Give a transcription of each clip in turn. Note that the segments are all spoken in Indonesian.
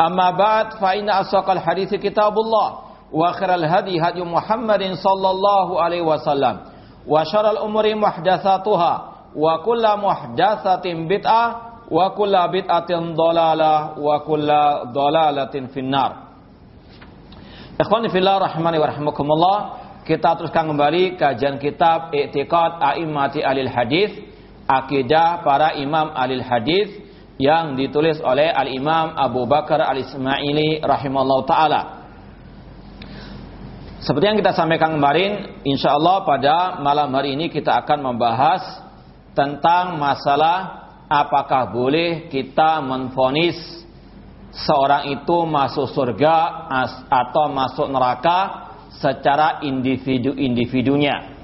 أما بعد فإن أصدق الحديث كتاب الله وخير الهدي هدي محمد صلى الله عليه وسلم وشر الأمور محدثاتها وكل محدثة بدعة wa kulla bid'atin dhalalah wa kulla dhalalatin finnar. Ikhwani fillah rahimani wa rahimakumullah, kita teruskan kembali kajian kitab I'tiqad A'immati Alil Hadis, akidah para imam alil hadis yang ditulis oleh Al-Imam Abu Bakar Al-Ismaili rahimallahu taala. Seperti yang kita sampaikan kemarin, insya Allah pada malam hari ini kita akan membahas tentang masalah apakah boleh kita menfonis seorang itu masuk surga atau masuk neraka secara individu-individunya.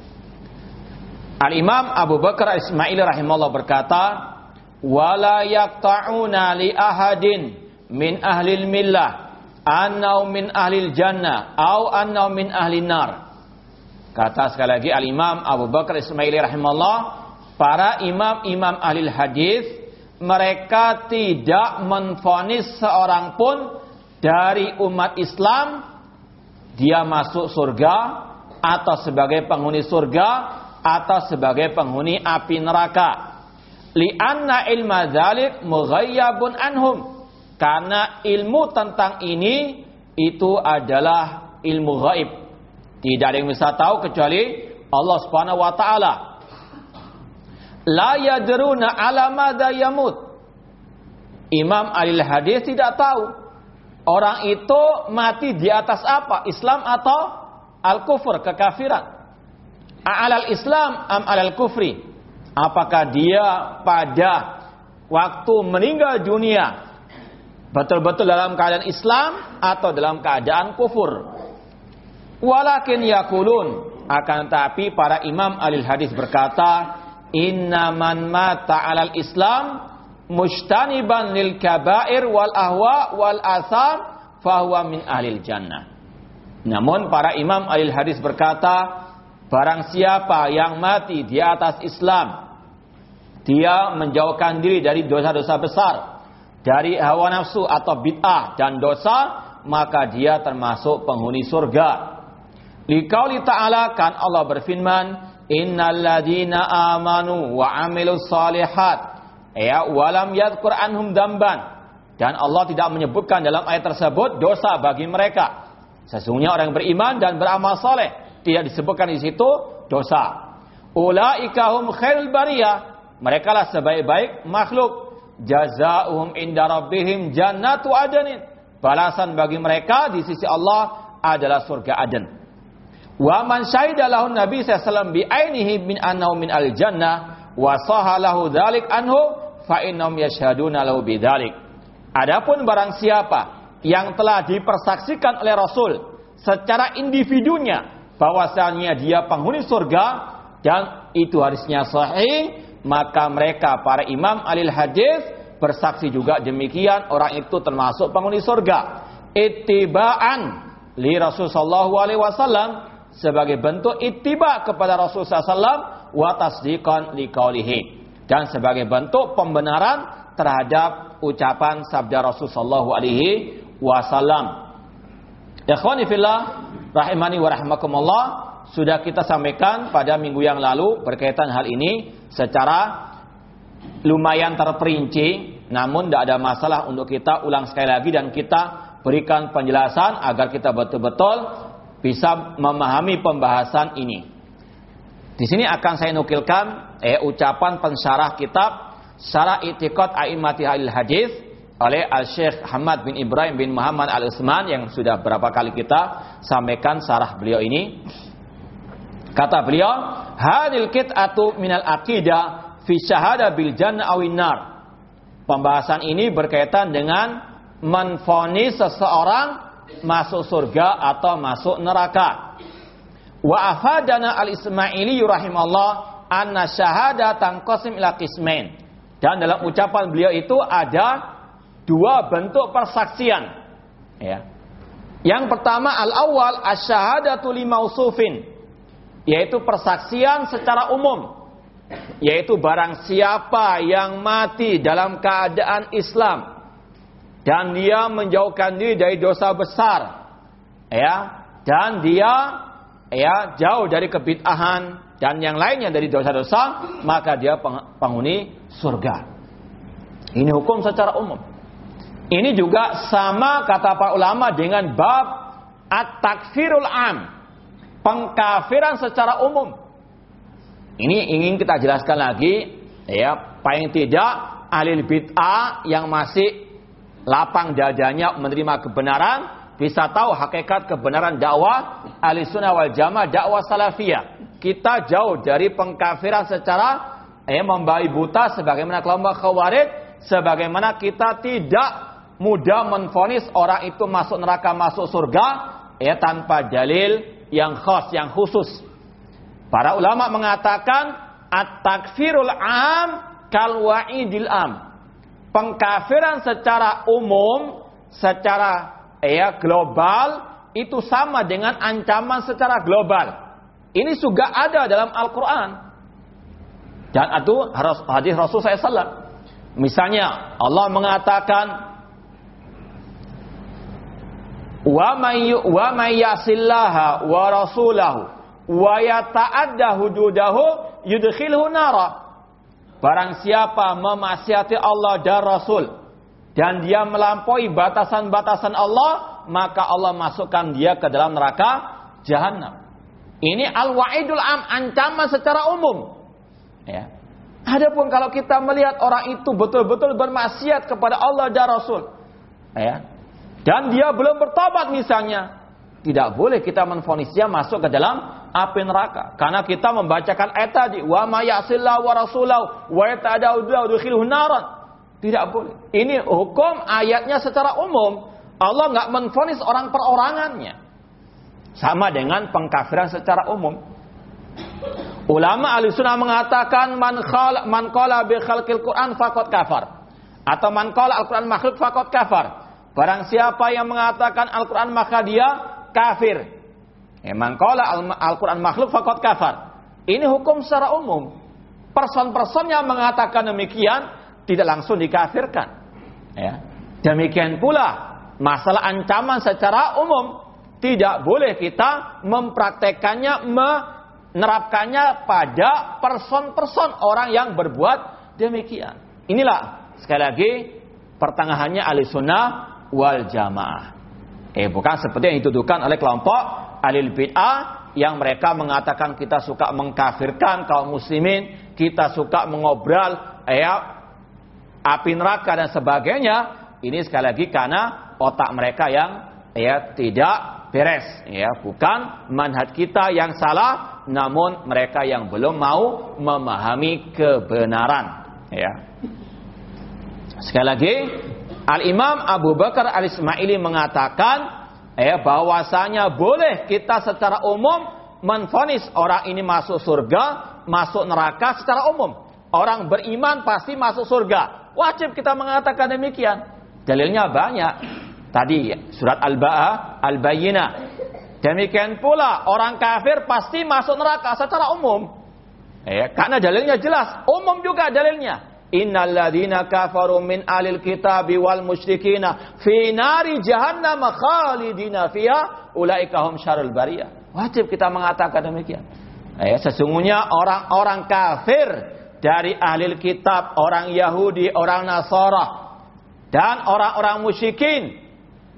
Al-Imam Abu Bakar Ismail rahimahullah berkata, "Wala yaqta'una li ahadin min ahli millah annau min ahli jannah au annau min ahli nar." Kata sekali lagi Al-Imam Abu Bakar Ismail rahimahullah, para imam-imam ahli hadis mereka tidak menfonis seorang pun dari umat Islam dia masuk surga atau sebagai penghuni surga atau sebagai penghuni api neraka. Lianna ilma dzalik mughayyabun anhum. Karena ilmu tentang ini itu adalah ilmu gaib. Tidak ada yang bisa tahu kecuali Allah Subhanahu wa taala la yadruna ala madza yamut. Imam Alil Hadis tidak tahu orang itu mati di atas apa? Islam atau al-kufur, kekafiran. Alal Islam am alal kufri? Apakah dia pada waktu meninggal dunia betul-betul dalam keadaan Islam atau dalam keadaan kufur? Walakin yakulun akan tapi para imam alil hadis berkata inna man mata alal islam mustaniban lil kabair wal ahwa wal asam fahuwa min ahlil jannah. Namun para imam alil hadis berkata, barang siapa yang mati di atas Islam, dia menjauhkan diri dari dosa-dosa besar, dari hawa nafsu atau bid'ah dan dosa, maka dia termasuk penghuni surga. Liqauli ta'ala kan Allah berfirman, innalladzina amanu wa amilus salihat ya walam yadhkur anhum damban. Dan Allah tidak menyebutkan dalam ayat tersebut dosa bagi mereka. Sesungguhnya orang yang beriman dan beramal saleh tidak disebutkan di situ dosa. Ulaika hum khairul bariyah mereka lah sebaik-baik makhluk. Jazaohum inda rabbihim jannatu adnin. Balasan bagi mereka di sisi Allah adalah surga Aden Wa man syahida lahu Nabi sallallahu bi ainihi min annahu min al jannah wa sahalahu dzalik anhu fa innahum yashhaduna lahu bidzalik. Adapun barang siapa yang telah dipersaksikan oleh Rasul secara individunya bahwasanya dia penghuni surga dan itu hadisnya sahih maka mereka para imam alil hadis bersaksi juga demikian. Orang itu termasuk penghuni surga. Ittibaan li Rasul sallallahu alaihi wasallam sebagai bentuk ittiba kepada Rasulullah SAW wa tasdiqan liqaulihi dan sebagai bentuk pembenaran terhadap ucapan sabda Rasulullah alaihi wasallam. Ikhwani fillah rahimani wa rahimakumullah sudah kita sampaikan pada minggu yang lalu berkaitan hal ini secara lumayan terperinci namun tidak ada masalah untuk kita ulang sekali lagi dan kita berikan penjelasan agar kita betul-betul bisa memahami pembahasan ini. Di sini akan saya nukilkan eh, ucapan pensyarah kitab Syarah Itiqad A'immati Ahli Hadis oleh Al-Syekh Hamad bin Ibrahim bin Muhammad Al-Utsman yang sudah berapa kali kita sampaikan syarah beliau ini. Kata beliau, "Hadil kit'atu minal aqidah fi syahada bil jannah awin nar." Pembahasan ini berkaitan dengan menfonis seseorang masuk surga atau masuk neraka. Wa afadana al-Ismaili rahimallah anna syahada tanqasim ila qismain. Dan dalam ucapan beliau itu ada dua bentuk persaksian. Ya. Yang pertama al-awwal asyhadatu limausufin yaitu persaksian secara umum yaitu barang siapa yang mati dalam keadaan Islam dan dia menjauhkan diri dari dosa besar ya dan dia ya jauh dari kebid'ahan dan yang lainnya dari dosa-dosa maka dia penghuni surga. Ini hukum secara umum. Ini juga sama kata para ulama dengan bab at-takfirul am pengkafiran secara umum ini ingin kita jelaskan lagi ya paling tidak ahli bid'ah yang masih lapang dadanya menerima kebenaran, bisa tahu hakikat kebenaran dakwah ahli sunnah wal jamaah dakwah salafiyah. Kita jauh dari pengkafiran secara eh, membayi buta sebagaimana kelompok khawarij, sebagaimana kita tidak mudah menfonis orang itu masuk neraka masuk surga ya tanpa dalil yang khas yang khusus. Para ulama mengatakan at-takfirul am kal wa'idil am pengkafiran secara umum, secara ya global itu sama dengan ancaman secara global. Ini juga ada dalam Al-Quran. Dan itu hadis Rasul SAW. Misalnya Allah mengatakan wa may wa may yasillaha wa rasulahu wa yata'adda hududahu yudkhilhu nara Barang siapa memaksiati Allah dan Rasul dan dia melampaui batasan-batasan Allah, maka Allah masukkan dia ke dalam neraka jahanam. Ini al-wa'idul am, ancaman secara umum. Ya. Adapun kalau kita melihat orang itu betul-betul bermaksiat kepada Allah dan Rasul, ya, dan dia belum bertobat misalnya, tidak boleh kita menfonisnya masuk ke dalam api neraka. Karena kita membacakan ayat tadi, wa ma ya'sillahu wa rasulahu wa yata'adau naran. Tidak boleh. Ini hukum ayatnya secara umum. Allah nggak menfonis orang perorangannya. Sama dengan pengkafiran secara umum. Ulama sunnah mengatakan man khal man qala bi khalqil Quran faqad kafar. Atau man qala Al-Quran makhluk faqad kafar. Barang siapa yang mengatakan Al-Quran maka dia kafir. Emang kalau Al-Quran makhluk fakot kafar. Ini hukum secara umum. Person-person yang mengatakan demikian tidak langsung dikafirkan. Ya. Demikian pula masalah ancaman secara umum tidak boleh kita mempraktekannya, menerapkannya pada person-person orang yang berbuat demikian. Inilah sekali lagi pertengahannya ahli wal jamaah. Eh bukan seperti yang dituduhkan oleh kelompok alil bid'ah yang mereka mengatakan kita suka mengkafirkan kaum muslimin, kita suka mengobrol ya api neraka dan sebagainya. Ini sekali lagi karena otak mereka yang ya tidak beres ya, bukan manhaj kita yang salah namun mereka yang belum mau memahami kebenaran ya. Sekali lagi Al Imam Abu Bakar Al Ismaili mengatakan eh bahwasanya boleh kita secara umum menfonis orang ini masuk surga, masuk neraka secara umum. Orang beriman pasti masuk surga. Wajib kita mengatakan demikian. Dalilnya banyak. Tadi surat Al-Baqarah, Al-Bayyinah. Demikian pula orang kafir pasti masuk neraka secara umum. Ya, karena dalilnya jelas, umum juga dalilnya. Innalladzina kafaru min alil kitabi wal musyrikina fi nari jahannam khalidina fiha ulaika hum syarul bariyah. Wajib kita mengatakan demikian. Ya, sesungguhnya orang-orang kafir dari ahli kitab, orang Yahudi, orang Nasara dan orang-orang musyrikin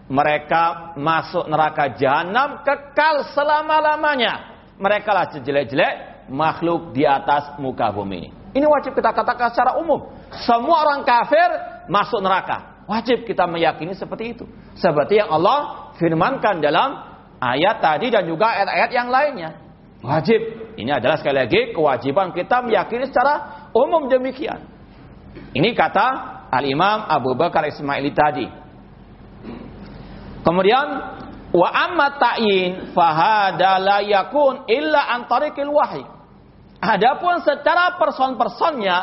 mereka masuk neraka jahanam kekal selama-lamanya. Mereka lah jelek-jelek makhluk di atas muka bumi ini. Ini wajib kita katakan secara umum. Semua orang kafir masuk neraka. Wajib kita meyakini seperti itu. Seperti yang Allah firmankan dalam ayat tadi dan juga ayat-ayat yang lainnya. Wajib. Ini adalah sekali lagi kewajiban kita meyakini secara umum demikian. Ini kata Al-Imam Abu Bakar Ismaili tadi. Kemudian wa amma ta'yin fahada la yakun illa an tariqil. Adapun secara person-personnya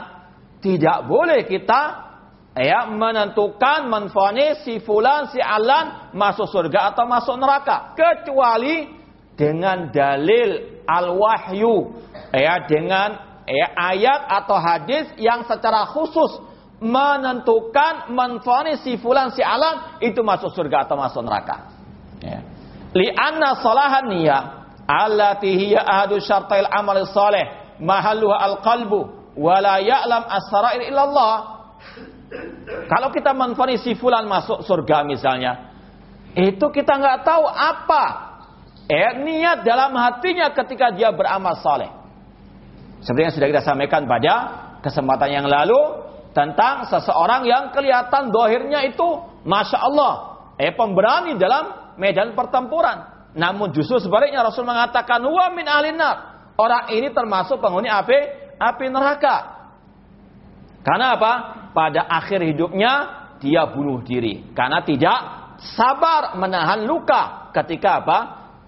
tidak boleh kita ya menentukan menfonis si fulan si alan masuk surga atau masuk neraka kecuali dengan dalil al-wahyu ya dengan ya, ayat atau hadis yang secara khusus menentukan menfonis si fulan si alan itu masuk surga atau masuk neraka. Ya. Li'anna salahan niyah allati hiya ahadu syartail amal salih mahalluha al-qalbu wa la ya'lam as-sarair illallah. Kalau kita menfonisi fulan masuk surga misalnya, itu kita nggak tahu apa eh, niat dalam hatinya ketika dia beramal saleh. Seperti yang sudah kita sampaikan pada kesempatan yang lalu tentang seseorang yang kelihatan dohirnya itu masya Allah, eh pemberani dalam medan pertempuran. Namun justru sebaliknya Rasul mengatakan wa min ahlinar Orang ini termasuk penghuni api api neraka. Karena apa? Pada akhir hidupnya dia bunuh diri karena tidak sabar menahan luka ketika apa?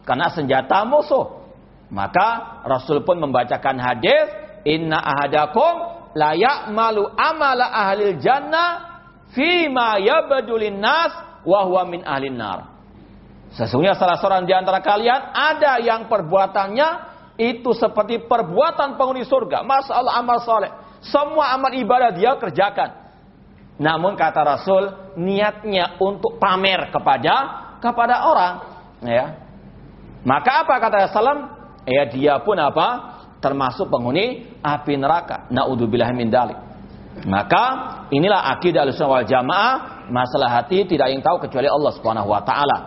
Karena senjata musuh. Maka Rasul pun membacakan hadis, "Inna ahadakum la ya'malu amala ahlil jannah fima yabdulin nas wa huwa min ahlin nar." Sesungguhnya salah seorang di antara kalian ada yang perbuatannya itu seperti perbuatan penghuni surga. Masalah amal soleh. Semua amal ibadah dia kerjakan. Namun kata Rasul, niatnya untuk pamer kepada kepada orang. Ya. Maka apa kata Rasulullah? Ya dia pun apa? Termasuk penghuni api neraka. Naudzubillah min dalik. Maka inilah akidah al-sunnah wal jamaah. Masalah hati tidak yang tahu kecuali Allah ta'ala.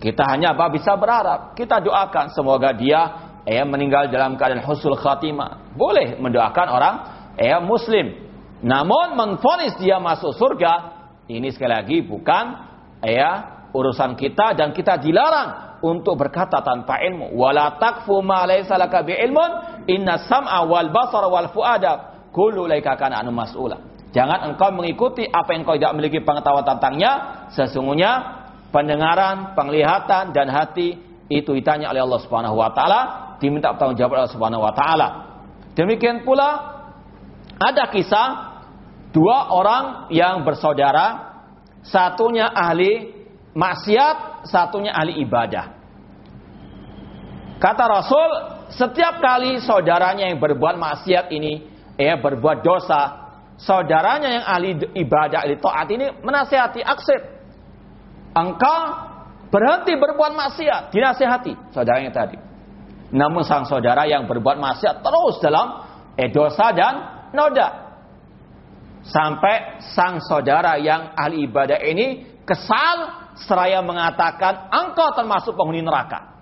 Kita hanya apa bisa berharap. Kita doakan semoga dia ya meninggal dalam keadaan husul khatimah. Boleh mendoakan orang ya muslim. Namun menfonis dia masuk surga ini sekali lagi bukan ya urusan kita dan kita dilarang untuk berkata tanpa ilmu. Wala takfu ma laysa laka ilmun inna sam'a wal basara wal fuada kullu laika kana anu mas'ula. Jangan engkau mengikuti apa yang engkau tidak memiliki pengetahuan tentangnya. Sesungguhnya pendengaran, penglihatan dan hati itu ditanya oleh Allah Subhanahu wa taala diminta bertanggung jawab Allah Subhanahu wa taala. Demikian pula ada kisah dua orang yang bersaudara, satunya ahli maksiat, satunya ahli ibadah. Kata Rasul, setiap kali saudaranya yang berbuat maksiat ini, eh berbuat dosa, saudaranya yang ahli ibadah, ahli taat ini menasihati, aksir. Engkau berhenti berbuat maksiat, dinasihati saudaranya tadi. Namun sang saudara yang berbuat maksiat terus dalam eh, dosa dan noda. Sampai sang saudara yang ahli ibadah ini kesal seraya mengatakan engkau termasuk penghuni neraka.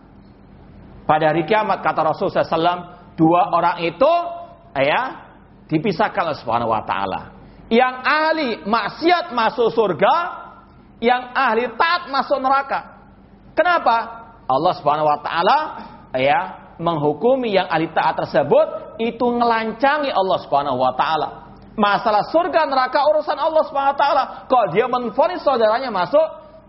Pada hari kiamat kata Rasul SAW, dua orang itu ya dipisahkan oleh Subhanahu wa taala. Yang ahli maksiat masuk surga, yang ahli taat masuk neraka. Kenapa? Allah Subhanahu wa taala ya menghukumi yang ahli taat tersebut itu ngelancangi Allah Subhanahu wa taala. Masalah surga neraka urusan Allah Subhanahu wa taala. Kalau dia menfonis saudaranya masuk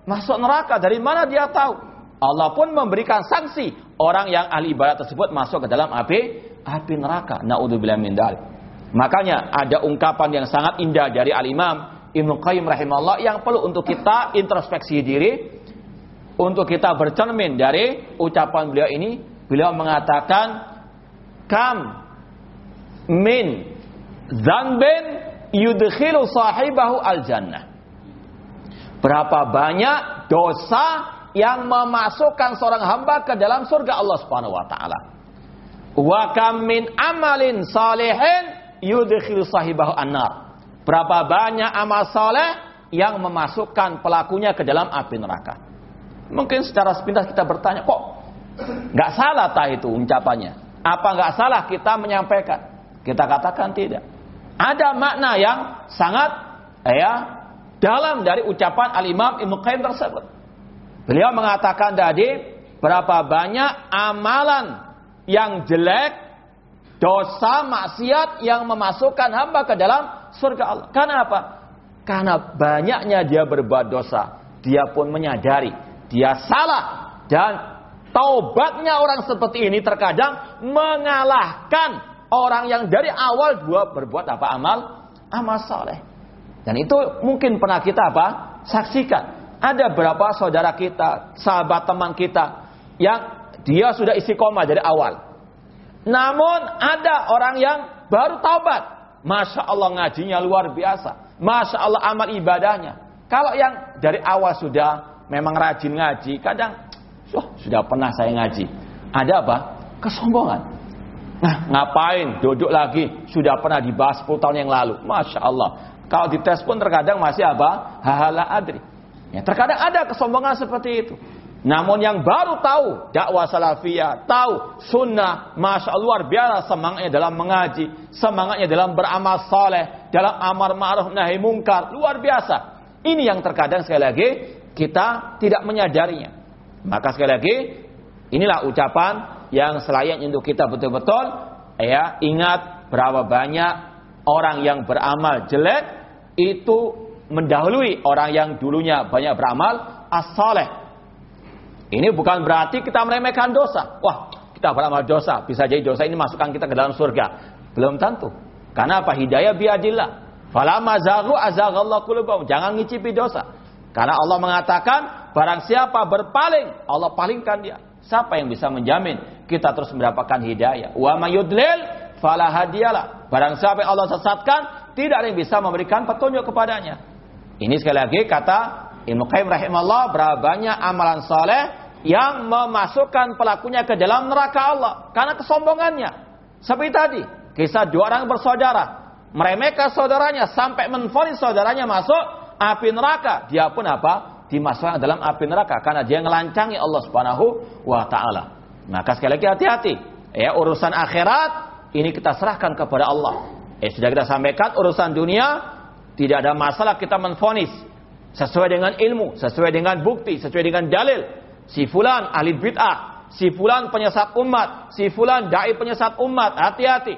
masuk neraka, dari mana dia tahu? Allah pun memberikan sanksi orang yang ahli ibadah tersebut masuk ke dalam api api neraka. Naudzubillah min dzalik. Makanya ada ungkapan yang sangat indah dari Al-Imam Ibnu Qayyim rahimahullah yang perlu untuk kita introspeksi diri untuk kita bercermin dari ucapan beliau ini, beliau mengatakan kam min zanbin yudkhilu sahibahu al jannah. Berapa banyak dosa yang memasukkan seorang hamba ke dalam surga Allah Subhanahu wa taala. Wa kam min amalin salihin yudkhilu sahibahu annar. Berapa banyak amal saleh yang memasukkan pelakunya ke dalam api neraka. Mungkin secara sepintas kita bertanya, kok nggak salah tah itu ucapannya? Apa nggak salah kita menyampaikan? Kita katakan tidak. Ada makna yang sangat ya dalam dari ucapan Al-Imam Ibnu Qayyim tersebut. Beliau mengatakan tadi berapa banyak amalan yang jelek, dosa, maksiat yang memasukkan hamba ke dalam surga Allah. Karena apa? Karena banyaknya dia berbuat dosa, dia pun menyadari dia salah dan taubatnya orang seperti ini terkadang mengalahkan orang yang dari awal dua berbuat apa amal amal saleh. Dan itu mungkin pernah kita apa? Saksikan. Ada berapa saudara kita, sahabat teman kita yang dia sudah istiqomah dari awal. Namun ada orang yang baru taubat. Masya Allah ngajinya luar biasa. Masya Allah amal ibadahnya. Kalau yang dari awal sudah memang rajin ngaji, kadang oh, sudah pernah saya ngaji. Ada apa? Kesombongan. Nah, ngapain duduk lagi? Sudah pernah dibahas 10 tahun yang lalu. Masya Allah. Kalau dites pun terkadang masih apa? Hahala adri. Ya, terkadang ada kesombongan seperti itu. Namun yang baru tahu dakwah salafiyah, tahu sunnah, masya Allah luar biasa semangatnya dalam mengaji, semangatnya dalam beramal soleh, dalam amar ma'ruf nahi mungkar, luar biasa. Ini yang terkadang sekali lagi kita tidak menyadarinya. Maka sekali lagi inilah ucapan yang selayaknya untuk kita betul-betul ya ingat berapa banyak orang yang beramal jelek itu mendahului orang yang dulunya banyak beramal as-saleh. Ini bukan berarti kita meremehkan dosa. Wah, kita beramal dosa, bisa jadi dosa ini masukkan kita ke dalam surga. Belum tentu. Karena apa? Hidayah biadillah. Falama zaghu azaghallahu qulubahum. Jangan ngicipi dosa. Karena Allah mengatakan, barang siapa berpaling, Allah palingkan dia. Siapa yang bisa menjamin kita terus mendapatkan hidayah? Wa mayudlil fala hadiyalah. Barang siapa yang Allah sesatkan, tidak ada yang bisa memberikan petunjuk kepadanya. Ini sekali lagi kata Ibnu Qayyim rahimahullah berapa banyak amalan soleh yang memasukkan pelakunya ke dalam neraka Allah karena kesombongannya. Seperti tadi, kisah dua orang bersaudara meremehkan saudaranya sampai menfonis saudaranya masuk api neraka. Dia pun apa? Dimasukkan dalam api neraka karena dia melancangi Allah Subhanahu wa taala. Maka sekali lagi hati-hati. Ya, urusan akhirat ini kita serahkan kepada Allah. Eh sudah kita sampaikan urusan dunia tidak ada masalah kita menfonis sesuai dengan ilmu, sesuai dengan bukti, sesuai dengan dalil. Si fulan ahli bid'ah, si fulan penyesat umat, si fulan dai penyesat umat, hati-hati.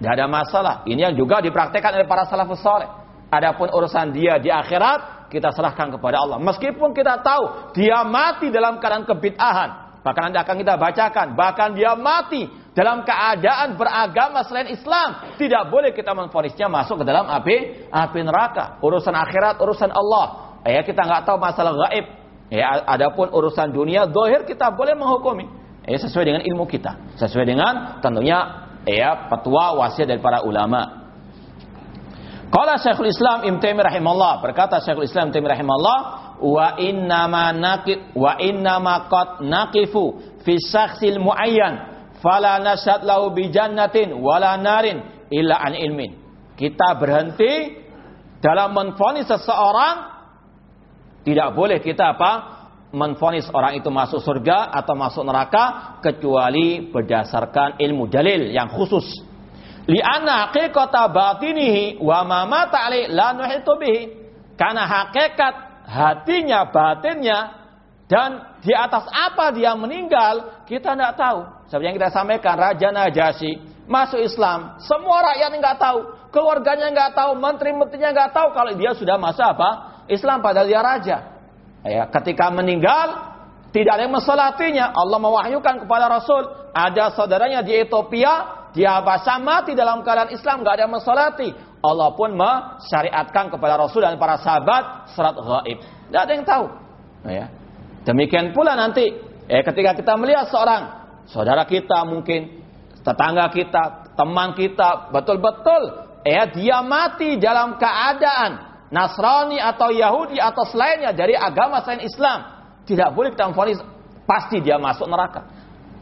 Tidak ada masalah. Ini yang juga dipraktekkan oleh para salafus saleh. Adapun urusan dia di akhirat kita serahkan kepada Allah. Meskipun kita tahu dia mati dalam keadaan kebid'ahan, bahkan nanti akan kita bacakan, bahkan dia mati dalam keadaan beragama selain Islam, tidak boleh kita menfonisnya masuk ke dalam api api neraka. Urusan akhirat, urusan Allah. Ya kita nggak tahu masalah gaib. Ya adapun urusan dunia, dohir kita boleh menghukumi. Ya sesuai dengan ilmu kita, sesuai dengan tentunya ya petua wasiat dari para ulama. Qala Syekhul Islam Ibnu Taimiyah rahimahullah, berkata Syekhul Islam Ibnu Taimiyah rahimahullah, wa inna ma naqif wa inna ma qad naqifu fi syakhsil muayyan fala nasad lahu bi jannatin wala narin illa an ilmin. Kita berhenti dalam menfonis seseorang tidak boleh kita apa? Menfonis orang itu masuk surga atau masuk neraka kecuali berdasarkan ilmu dalil yang khusus. Li'anna haqiqata batinihi wa ma mata la nuhitu bihi. Karena hakikat hatinya, batinnya dan di atas apa dia meninggal kita tidak tahu. Seperti yang kita sampaikan, Raja Najasyi masuk Islam. Semua rakyat nggak tahu, keluarganya nggak tahu, menteri-menterinya nggak tahu kalau dia sudah masuk apa Islam padahal dia raja. Ya, ketika meninggal tidak ada yang mensolatinya. Allah mewahyukan kepada Rasul, ada saudaranya di Ethiopia, dia bahasa mati dalam keadaan Islam, nggak ada yang mensolati. Allah pun mensyariatkan kepada Rasul dan para sahabat surat gaib. Tidak ada yang tahu. Ya. Demikian pula nanti eh ketika kita melihat seorang saudara kita mungkin tetangga kita, teman kita betul-betul eh dia mati dalam keadaan Nasrani atau Yahudi atau selainnya dari agama selain Islam, tidak boleh kita memfonis pasti dia masuk neraka.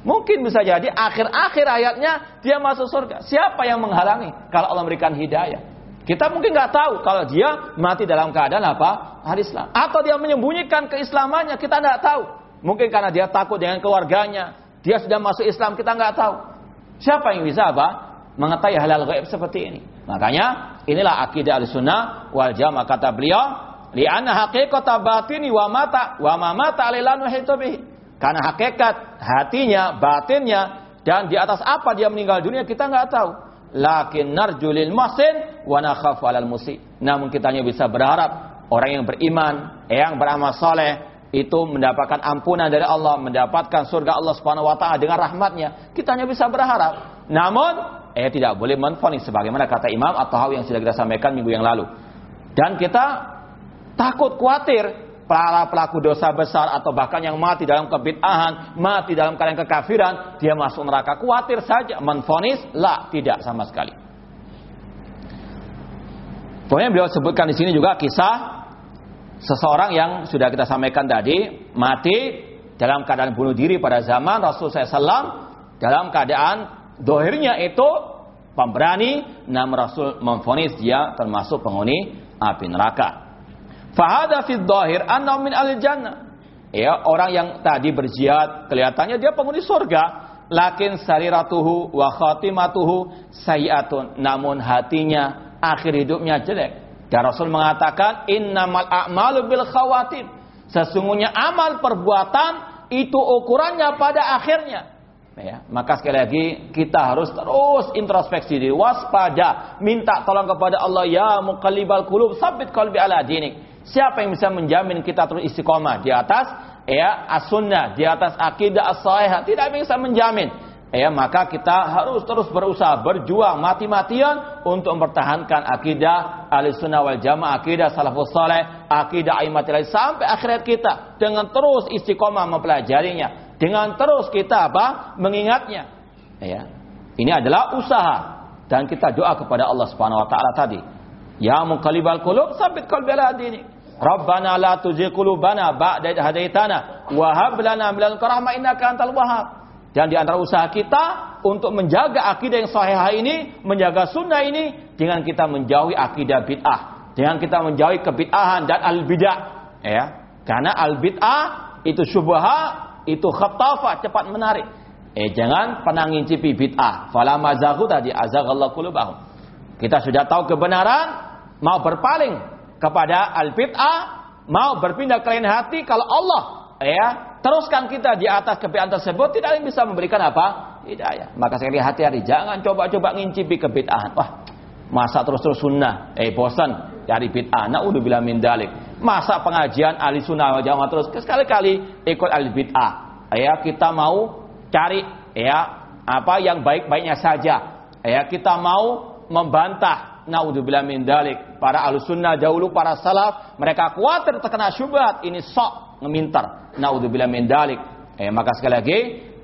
Mungkin bisa jadi akhir-akhir ayatnya dia masuk surga. Siapa yang menghalangi kalau Allah memberikan hidayah? Kita mungkin nggak tahu kalau dia mati dalam keadaan apa? Hari Islam. Atau dia menyembunyikan keislamannya, kita nggak tahu. Mungkin karena dia takut dengan keluarganya, dia sudah masuk Islam, kita nggak tahu. Siapa yang bisa apa? Mengetahui hal-hal gaib seperti ini. Makanya inilah akidah al-sunnah wal jamaah kata beliau, li'anna haqiqata batini wa mata wa ma mata alilanu Karena hakikat hatinya, batinnya dan di atas apa dia meninggal dunia kita nggak tahu. Lakin narjulil masin wa nakhafu alal musi. Namun kita hanya bisa berharap orang yang beriman, yang beramal soleh itu mendapatkan ampunan dari Allah, mendapatkan surga Allah Subhanahu wa taala dengan rahmatnya. Kita hanya bisa berharap. Namun, eh tidak boleh menfonis sebagaimana kata Imam atau yang sudah kita sampaikan minggu yang lalu. Dan kita takut khawatir para pelaku dosa besar atau bahkan yang mati dalam kebid'ahan, mati dalam keadaan kekafiran, dia masuk neraka. Kuatir saja menfonis, lah tidak sama sekali. Pokoknya beliau sebutkan di sini juga kisah seseorang yang sudah kita sampaikan tadi mati dalam keadaan bunuh diri pada zaman Rasul SAW dalam keadaan dohirnya itu pemberani, namun Rasul memfonis dia termasuk penghuni api neraka. Fahada fi dhahir anna min al jannah. Ya, orang yang tadi berjihad kelihatannya dia penghuni surga, lakin sariratuhu wa khatimatuhu sayiatun. Namun hatinya akhir hidupnya jelek. Dan Rasul mengatakan innamal a'malu bil khawatim. Sesungguhnya amal perbuatan itu ukurannya pada akhirnya. Ya, maka sekali lagi kita harus terus introspeksi diri, waspada, minta tolong kepada Allah ya muqallibal qulub, sabit qalbi ala dinik. Siapa yang bisa menjamin kita terus istiqomah di atas ya as-sunnah, di atas akidah as-sahihah? Tidak bisa menjamin. Ya, maka kita harus terus berusaha, berjuang mati-matian untuk mempertahankan akidah Ahlussunnah wal Jamaah, akidah salafus saleh, akidah aimatul sampai akhirat kita dengan terus istiqomah mempelajarinya, dengan terus kita apa? mengingatnya. Ya. Ini adalah usaha dan kita doa kepada Allah Subhanahu wa taala tadi. Ya muqallibal qulub, sabit qalbi ala. Rabbana la tuzigh qulubana ba'da idh hadaitana wa hab lana min ladunka rahmah innaka antal wahhab. Dan di antara usaha kita untuk menjaga akidah yang sahih ini, menjaga sunnah ini dengan kita menjauhi akidah bid'ah, dengan kita menjauhi kebid'ahan dan al bid'ah, ya. Karena al bid'ah itu syubha, itu khattafa, cepat menarik. Eh jangan pernah ngincipi bid'ah. Fala mazahu tadi azaghallahu qulubahum. Kita sudah tahu kebenaran, mau berpaling kepada al-bid'ah, mau berpindah ke lain hati kalau Allah ya teruskan kita di atas kebid'ahan tersebut tidak ada yang bisa memberikan apa? Hidayah. Maka sekali hati-hati jangan coba-coba ngincipi kebid'ahan. Wah, masa terus-terus sunnah, eh bosan dari bid'ah. Naudzubillah min dalik. Masa pengajian ahli sunnah jamaah terus sekali-kali ikut ahli bid'ah. Ya, kita mau cari ya apa yang baik-baiknya saja. Ya, kita mau membantah naudzubillah min dalik. Para alusunnah dahulu para salaf mereka khawatir terkena syubhat, ini sok ngemintar. Naudzubillah min dalik. Eh, maka sekali lagi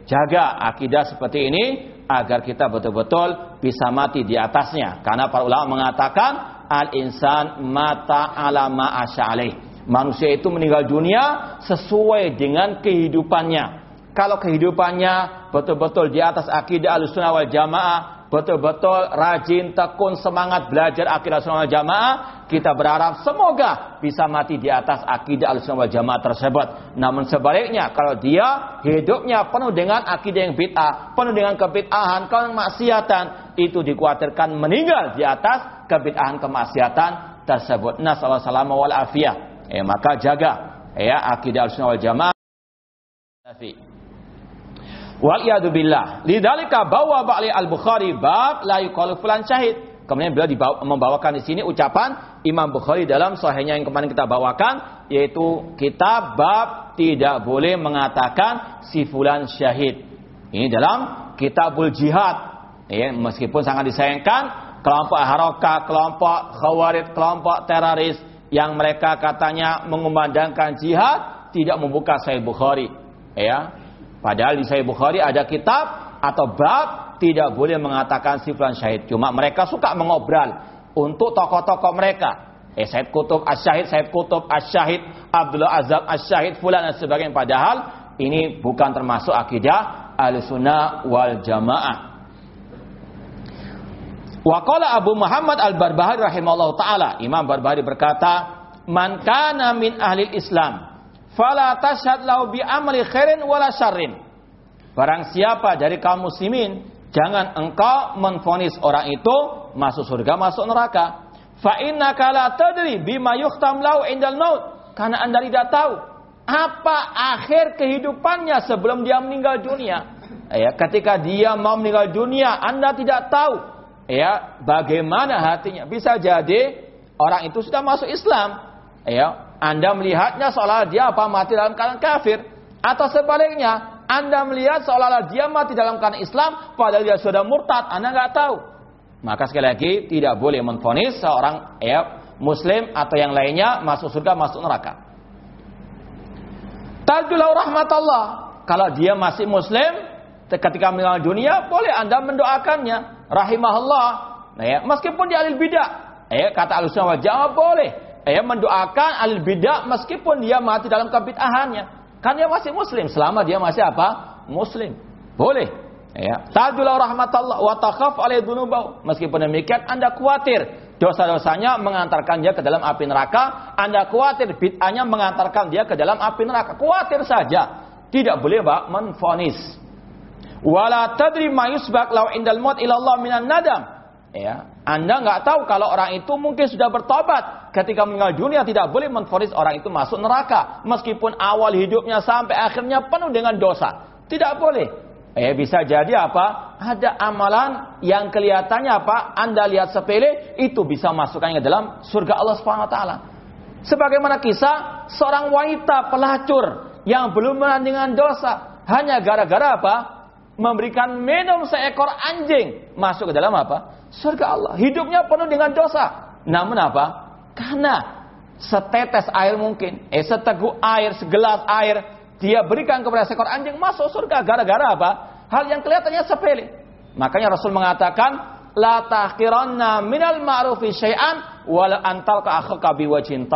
jaga akidah seperti ini agar kita betul-betul bisa mati di atasnya. Karena para ulama mengatakan al insan mata alama asyalih. Manusia itu meninggal dunia sesuai dengan kehidupannya. Kalau kehidupannya betul-betul di atas akidah al-sunnah wal jamaah, betul-betul rajin, tekun, semangat belajar akidah sunnah jamaah, kita berharap semoga bisa mati di atas akidah al-sunnah jamaah tersebut. Namun sebaliknya, kalau dia hidupnya penuh dengan akidah yang bid'ah, penuh dengan kebid'ahan, kemaksiatan, itu dikhawatirkan meninggal di atas kebid'ahan kemaksiatan tersebut. Nasallallahu wal afiyah. Eh, maka jaga ya akidah al-sunnah wal jamaah. Wal billah. Lidzalika bawa ba'li al-Bukhari bab la yuqalu fulan syahid. Kemudian beliau dibawa, membawakan di sini ucapan Imam Bukhari dalam sahihnya yang kemarin kita bawakan yaitu kita bab tidak boleh mengatakan si fulan syahid. Ini dalam kitabul jihad. Ya, meskipun sangat disayangkan kelompok haroka, kelompok khawarid, kelompok teroris yang mereka katanya mengumandangkan jihad tidak membuka Sahih Bukhari. Ya. Padahal di Sahih Bukhari ada kitab atau bab tidak boleh mengatakan si fulan syahid. Cuma mereka suka mengobrol untuk tokoh-tokoh mereka. Eh, Said Kutub As-Syahid, Said Kutub As-Syahid, Abdullah Azab As-Syahid, fulan dan sebagainya. Padahal ini bukan termasuk akidah al-sunnah wal jamaah. Waqala Abu Muhammad Al-Barbahari rahimahullah taala, Imam Barbahari berkata, "Man kana min ahli Islam, fala tashhad lahu bi amali khairin wala syarrin." Barang siapa dari kaum muslimin, jangan engkau menfonis orang itu masuk surga, masuk neraka. Fa innaka la tadri bima yuhtam lahu indal maut. Karena Anda tidak tahu apa akhir kehidupannya sebelum dia meninggal dunia. Ya, ketika dia mau meninggal dunia, Anda tidak tahu ya bagaimana hatinya bisa jadi orang itu sudah masuk Islam ya Anda melihatnya seolah dia apa mati dalam keadaan kafir. Atau sebaliknya Anda melihat seolah dia mati dalam keadaan Islam padahal dia sudah murtad Anda nggak tahu. Maka sekali lagi tidak boleh menfonis seorang ya muslim atau yang lainnya masuk surga masuk neraka. Tajulau rahmatullah kalau dia masih muslim ketika meninggal dunia boleh Anda mendoakannya. Rahimahullah. Nah ya meskipun dia alil bidah. Ya kata alusnya wal jamaah boleh ya mendoakan alil bidah meskipun dia mati dalam kebid'ahannya. Kan dia masih muslim. Selama dia masih apa? Muslim. Boleh. Ya. Tajulah rahmatullah wa takhaf alaihi dzunubau meskipun demikian Anda khawatir. Dosa-dosanya mengantarkan dia ke dalam api neraka. Anda khawatir bid'ahnya mengantarkan dia ke dalam api neraka. Khawatir saja. Tidak boleh Pak. Menfonis. Wala tadri ma yusbaq law indal maut ila Allah minan nadam. Ya, Anda nggak tahu kalau orang itu mungkin sudah bertobat ketika meninggal dunia tidak boleh menfonis orang itu masuk neraka meskipun awal hidupnya sampai akhirnya penuh dengan dosa. Tidak boleh. Eh bisa jadi apa? Ada amalan yang kelihatannya apa? Anda lihat sepele itu bisa masukkannya ke dalam surga Allah Subhanahu wa taala. Sebagaimana kisah seorang wanita pelacur yang belum dengan dosa hanya gara-gara apa? memberikan minum seekor anjing masuk ke dalam apa? Surga Allah. Hidupnya penuh dengan dosa. Namun apa? Karena setetes air mungkin, eh seteguk air, segelas air dia berikan kepada seekor anjing masuk surga gara-gara apa? Hal yang kelihatannya sepele. Makanya Rasul mengatakan la tahqiranna minal ma'rufi syai'an wala antalka akhaka biwajhin.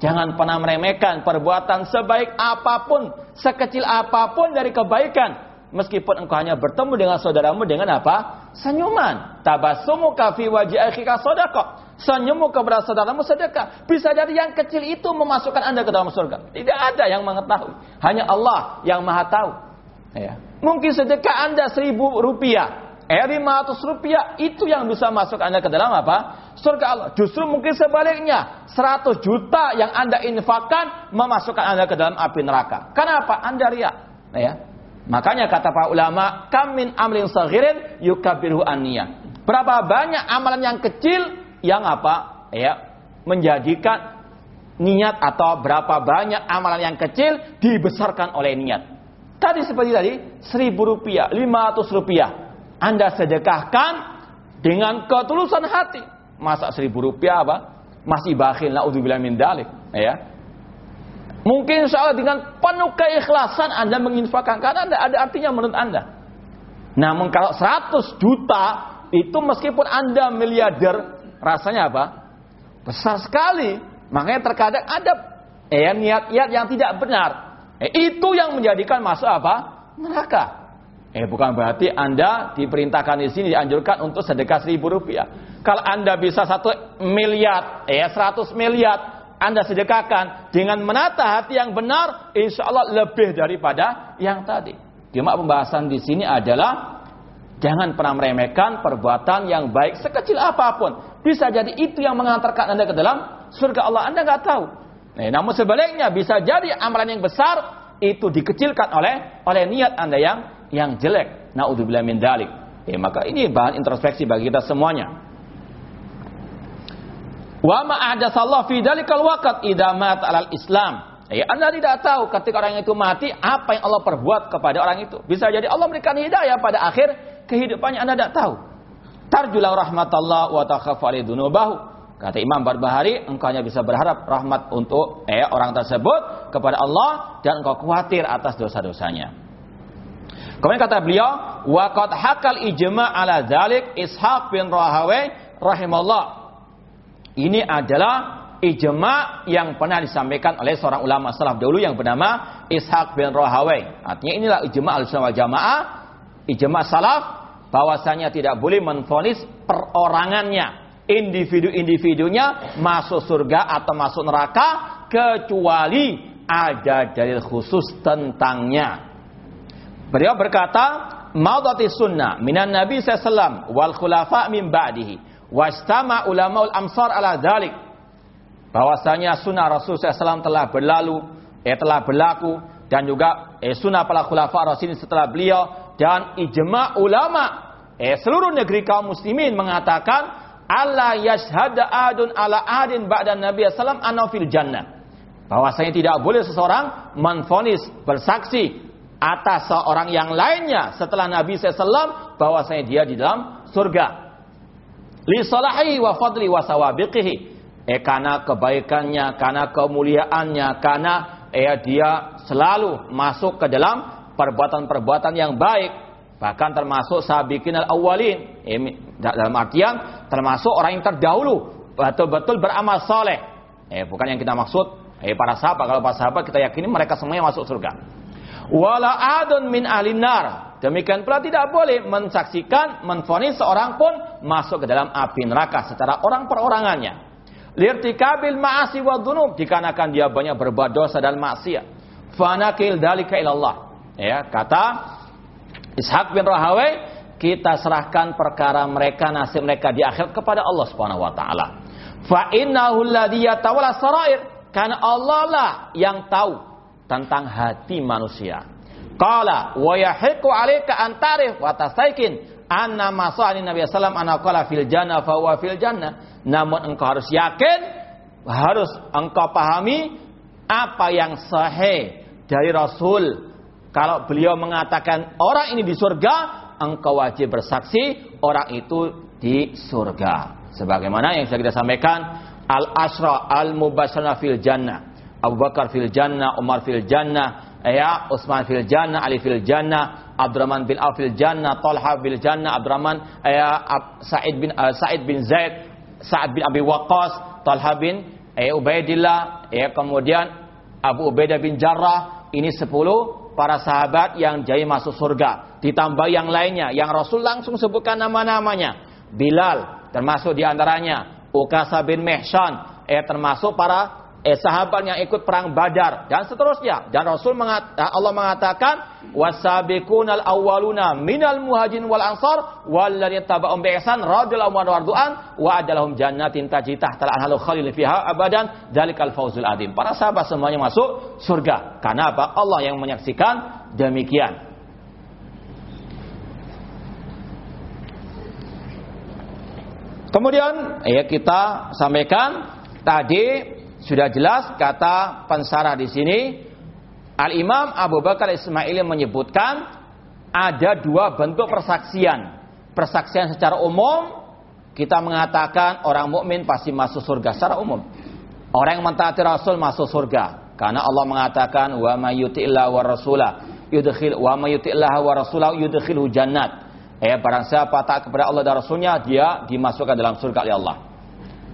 Jangan pernah meremehkan perbuatan sebaik apa pun, sekecil apa pun dari kebaikan meskipun engkau hanya bertemu dengan saudaramu dengan apa? Senyuman. Tabassumu kafi wajhi akhika sedekah. Senyummu kepada saudaramu sedekah. Bisa jadi yang kecil itu memasukkan Anda ke dalam surga. Tidak ada yang mengetahui. Hanya Allah yang Maha tahu. Ya. Mungkin sedekah Anda seribu rupiah. Eh, 500 rupiah itu yang bisa masuk Anda ke dalam apa? Surga Allah. Justru mungkin sebaliknya. 100 juta yang Anda infakkan memasukkan Anda ke dalam api neraka. Kenapa? Anda riak. Ya. Makanya kata para ulama, kamin amlin saghirin yukabiru aniyah. Berapa banyak amalan yang kecil yang apa? Ya, menjadikan niat atau berapa banyak amalan yang kecil dibesarkan oleh niat. Tadi seperti tadi, seribu rupiah, lima ratus rupiah. Anda sedekahkan dengan ketulusan hati. Masa seribu rupiah apa? Masih bakhil, na'udzubillah min dalik. Ya, Mungkin insya Allah dengan penuh keikhlasan Anda menginfakkan. Karena Anda ada artinya menurut Anda. Namun kalau 100 juta itu meskipun Anda miliarder rasanya apa? Besar sekali. Makanya terkadang ada eh, niat-niat yang tidak benar. Eh, itu yang menjadikan masuk apa? Neraka. Eh bukan berarti Anda diperintahkan di sini dianjurkan untuk sedekah seribu rupiah. Kalau Anda bisa satu miliar, eh 100 miliar, anda sedekahkan dengan menata hati yang benar, insya Allah lebih daripada yang tadi. Cuma pembahasan di sini adalah jangan pernah meremehkan perbuatan yang baik sekecil apa pun. Bisa jadi itu yang mengantarkan Anda ke dalam surga Allah. Anda nggak tahu. Nah, namun sebaliknya bisa jadi amalan yang besar itu dikecilkan oleh oleh niat Anda yang yang jelek. Naudzubillah min dalik. Ya, maka ini bahan introspeksi bagi kita semuanya. Wa ma ahdatsallahu fi dalikal waqt idza mat alal Islam. Ya, anda tidak tahu ketika orang itu mati apa yang Allah perbuat kepada orang itu. Bisa jadi Allah memberikan hidayah pada akhir kehidupannya Anda tidak tahu. Tarjulah rahmatullah wa takhafu dunubahu. Kata Imam Barbahari, engkau hanya bisa berharap rahmat untuk eh, orang tersebut kepada Allah dan engkau khawatir atas dosa-dosanya. Kemudian kata beliau, waqad hakal ijma' ala dzalik Ishaq bin Rahawai rahimallah. Ini adalah ijma' yang pernah disampaikan oleh seorang ulama salaf dahulu yang bernama Ishaq bin Rahawai. Artinya inilah ijma' al-sunnah jamaah, ijma' salaf bahwasanya tidak boleh menfonis perorangannya individu-individunya masuk surga atau masuk neraka kecuali ada dalil khusus tentangnya. Beliau berkata, "Maudati sunnah minan Nabi sallallahu wal khulafa min ba'dihi wastama ulamaul amsar ala dzalik." Bahwasanya sunnah Rasul SAW telah berlalu, eh telah berlaku dan juga eh, sunnah para khulafa Rasul setelah beliau dan ijma ulama eh seluruh negeri kaum muslimin mengatakan Allah yashhada adun ala adin ba'da Nabi sallam anna fil jannah. Bahwasanya tidak boleh seseorang menfonis bersaksi atas seorang yang lainnya setelah Nabi SAW bahwasanya dia di dalam surga. Li salahi wa fadli wa sawabiqihi. Eh karena kebaikannya, karena kemuliaannya, karena eh dia selalu masuk ke dalam perbuatan-perbuatan yang baik. Bahkan termasuk sabiqin al-awwalin. Dalam artian termasuk orang yang terdahulu betul-betul beramal soleh. Eh bukan yang kita maksud. Eh para sahabat kalau para sahabat kita yakini mereka semuanya masuk surga. Wala adun min alinar demikian pula tidak boleh mensaksikan menfonis seorang pun masuk ke dalam api neraka secara orang perorangannya lirtikabil ma'asi wa dunub dikarenakan dia banyak berbuat dosa dan maksiat fanakil dalika ilallah ya kata Ishak bin Rahawai kita serahkan perkara mereka nasib mereka di akhir kepada Allah Subhanahu wa taala. Fa innahu alladhi sarair. Karena Allah lah yang tahu tentang hati manusia. Qala wa yahiqu 'alaika an tarif wa tasaikin anna masani Nabi sallam ana qala fil jannah fa huwa fil jannah. Namun engkau harus yakin harus engkau pahami apa yang sahih dari Rasul. Kalau beliau mengatakan orang ini di surga, engkau wajib bersaksi orang itu di surga. Sebagaimana yang sudah kita sampaikan, al-asra al-mubasyara fil jannah. Abu Bakar fil jannah, Umar fil jannah, ya Utsman fil jannah, Ali fil jannah, Abdurrahman bin Auf fil jannah, Talha fil jannah, Abdurrahman ya Sa'id bin uh, Sa'id bin Zaid, Sa'ad bin Abi Waqqas, Talha bin ya Ubaidillah, ya kemudian Abu Ubaidah bin Jarrah, ini sepuluh para sahabat yang jadi masuk surga. Ditambah yang lainnya, yang Rasul langsung sebutkan nama-namanya. Bilal, termasuk di antaranya. Ukasa bin Mehsan, eh termasuk para eh, sahabat yang ikut perang Badar dan seterusnya. Dan Rasul mengat, Allah mengatakan wasabiqunal awwaluna minal muhajirin wal ansar walladzina tabauhum bi ihsan radhiyallahu anhum wardu'an wa adalahum jannatin tajri tahtal anhalu khalil fiha abadan dzalikal fawzul adzim. Para sahabat semuanya masuk surga. Karena apa? Allah yang menyaksikan demikian. Kemudian ya kita sampaikan tadi sudah jelas kata pensara di sini. Al-Imam Abu Bakar Ismail menyebutkan ada dua bentuk persaksian. Persaksian secara umum kita mengatakan orang mukmin pasti masuk surga secara umum. Orang yang mentaati Rasul masuk surga karena Allah mengatakan wa may yuti'illah wa rasulah yudkhil wa may yuti'illah wa rasulah yudkhilhu jannat. Eh barang siapa taat kepada Allah dan Rasulnya dia dimasukkan dalam surga oleh Allah.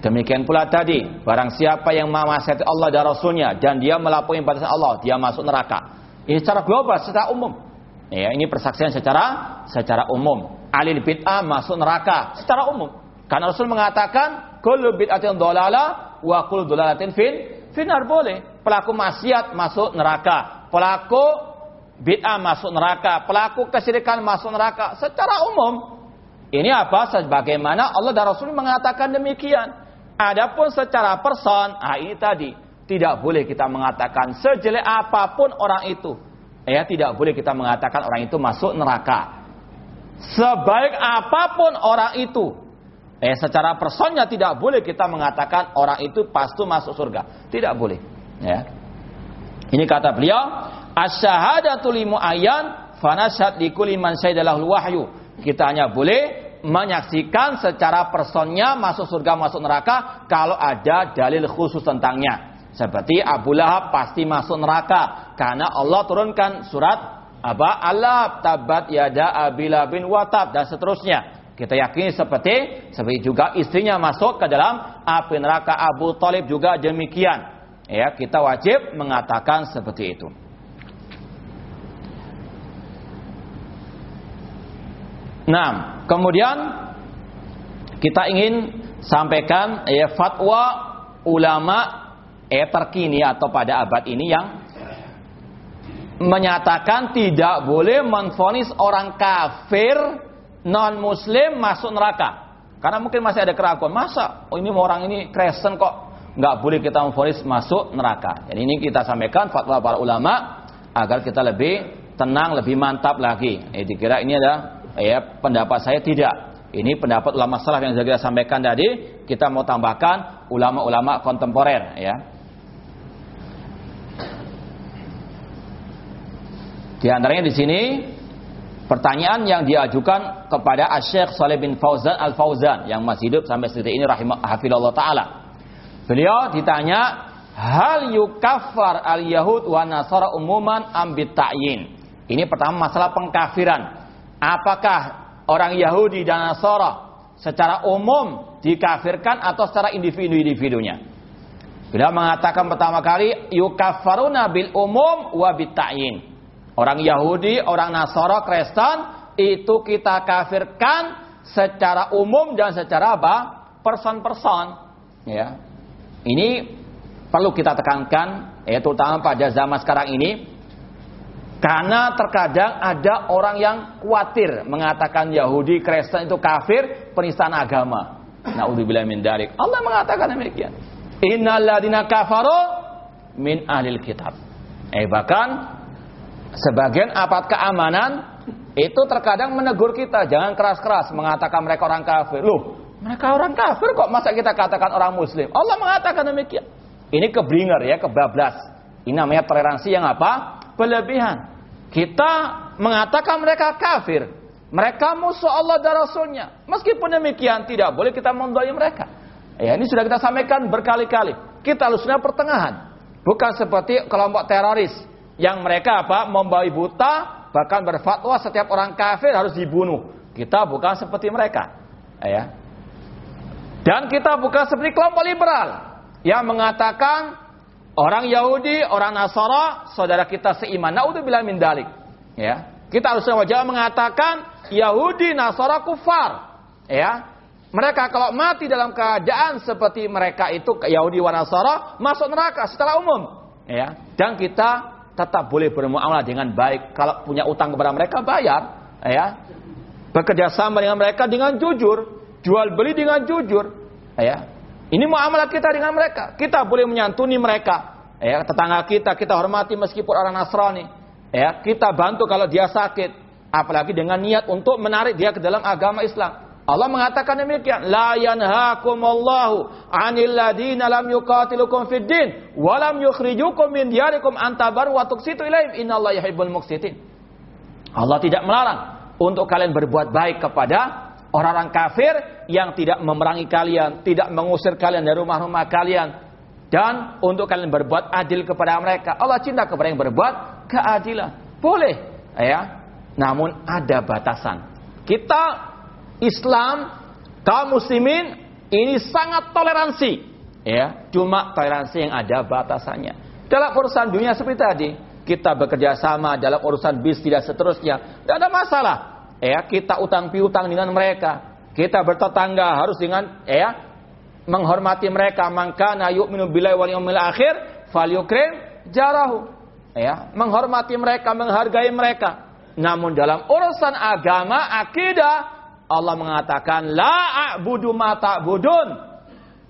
Demikian pula tadi, barang siapa yang memaksiati Allah dan Rasulnya dan dia melampaui batasan Allah, dia masuk neraka. Ini secara global, secara umum. Ya, ini persaksian secara secara umum. Alil bid'ah masuk neraka secara umum. Karena Rasul mengatakan, kullu bid'atin dolala wa kullu dolalatin fin finar boleh. Pelaku maksiat masuk neraka. Pelaku bid'ah masuk neraka. Pelaku kesyirikan masuk neraka secara umum. Ini apa? Sebagaimana Allah dan Rasul mengatakan demikian. Adapun secara person, ah ini tadi tidak boleh kita mengatakan sejelek apa pun orang itu. Ya, tidak boleh kita mengatakan orang itu masuk neraka. Sebaik apa pun orang itu, eh secara personnya tidak boleh kita mengatakan orang itu pasti masuk surga. Tidak boleh. Ya. Ini kata beliau, asyhadatu limu ayan fanashat likulli man wahyu. Kita hanya boleh menyaksikan secara personnya masuk surga masuk neraka kalau ada dalil khusus tentangnya. Seperti Abu Lahab pasti masuk neraka karena Allah turunkan surat apa? Allah tabat yada abila bin watab dan seterusnya. Kita yakini seperti seperti juga istrinya masuk ke dalam api neraka Abu Talib juga demikian. Ya, kita wajib mengatakan seperti itu. Nah, kemudian kita ingin sampaikan ya fatwa ulama eh terkini atau pada abad ini yang menyatakan tidak boleh menfonis orang kafir non muslim masuk neraka. Karena mungkin masih ada keraguan, masa oh ini orang ini Kristen kok nggak boleh kita memfonis masuk neraka. Jadi ini kita sampaikan fatwa para ulama agar kita lebih tenang, lebih mantap lagi. Eh, dikira ini ada ya pendapat saya tidak. Ini pendapat ulama salaf yang saya sampaikan tadi. Kita mau tambahkan ulama-ulama kontemporer ya. Di antaranya di sini Pertanyaan yang diajukan kepada Syekh Saleh bin Fauzan Al Fauzan yang masih hidup sampai detik ini rahimah taala. Beliau ditanya, "Hal yukaffar al Yahud wa Nasara umuman ta'yin?" Ini pertama masalah pengkafiran. Apakah orang Yahudi dan Nasara secara umum dikafirkan atau secara individu-individunya? Beliau mengatakan pertama kali yukaffaruna bil umum wa bit ta'yin. Orang Yahudi, orang Nasara, Kristen itu kita kafirkan secara umum dan secara apa? Person-person. Ya. Ini perlu kita tekankan, ya terutama pada zaman sekarang ini, karena terkadang ada orang yang khawatir mengatakan Yahudi, Kristen itu kafir, penistaan agama. Naudzubillah min dalik. Allah mengatakan demikian. Innalladzina kafaru min ahlil kitab. Eh bahkan Sebagian aparat keamanan itu terkadang menegur kita, jangan keras-keras mengatakan mereka orang kafir. Loh, mereka orang kafir kok masa kita katakan orang muslim? Allah mengatakan demikian. Ini keblinger ya, kebablas. Ini namanya toleransi yang apa? Berlebihan. Kita mengatakan mereka kafir. Mereka musuh Allah dan Rasulnya. Meskipun demikian, tidak boleh kita mendolimi mereka. Ya, ini sudah kita sampaikan berkali-kali. Kita harusnya pertengahan. Bukan seperti kelompok teroris yang mereka apa membawa buta bahkan berfatwa setiap orang kafir harus dibunuh. Kita bukan seperti mereka. Ya. Dan kita bukan seperti kelompok liberal yang mengatakan orang Yahudi, orang Nasara, saudara kita seiman. Naudzubillah min dalik. Ya. Kita harus wajah mengatakan Yahudi, Nasara kufar. Ya. Mereka kalau mati dalam keadaan seperti mereka itu Yahudi wa Nasara masuk neraka secara umum. Ya. Dan kita tetap boleh bermuamalah dengan baik. Kalau punya utang kepada mereka bayar, ya. Bekerja sama dengan mereka dengan jujur, jual beli dengan jujur, ya. Ini muamalah kita dengan mereka. Kita boleh menyantuni mereka, ya. Tetangga kita kita hormati meskipun orang Nasrani, ya. Kita bantu kalau dia sakit, apalagi dengan niat untuk menarik dia ke dalam agama Islam. Allah mengatakan demikian, la yanhaakumullahu 'anil ladina lam yuqatilukum fid din wa lam yukhrijukum min diyarikum an tabarru wa tuqsitu ilaihim innallaha yuhibbul muqsitin. Allah tidak melarang untuk kalian berbuat baik kepada orang-orang kafir yang tidak memerangi kalian, tidak mengusir kalian dari rumah-rumah kalian dan untuk kalian berbuat adil kepada mereka. Allah cinta kepada yang berbuat keadilan. Boleh, ya. Namun ada batasan. Kita Islam kaum muslimin ini sangat toleransi ya cuma toleransi yang ada batasannya dalam urusan dunia seperti tadi kita bekerja sama dalam urusan bis tidak seterusnya tidak ada masalah ya kita utang piutang dengan mereka kita bertetangga harus dengan ya menghormati mereka maka na yu'minu billahi wal yawmil akhir falyukrim jarahu ya menghormati mereka menghargai mereka namun dalam urusan agama akidah Allah mengatakan la a'budu ma ta'budun.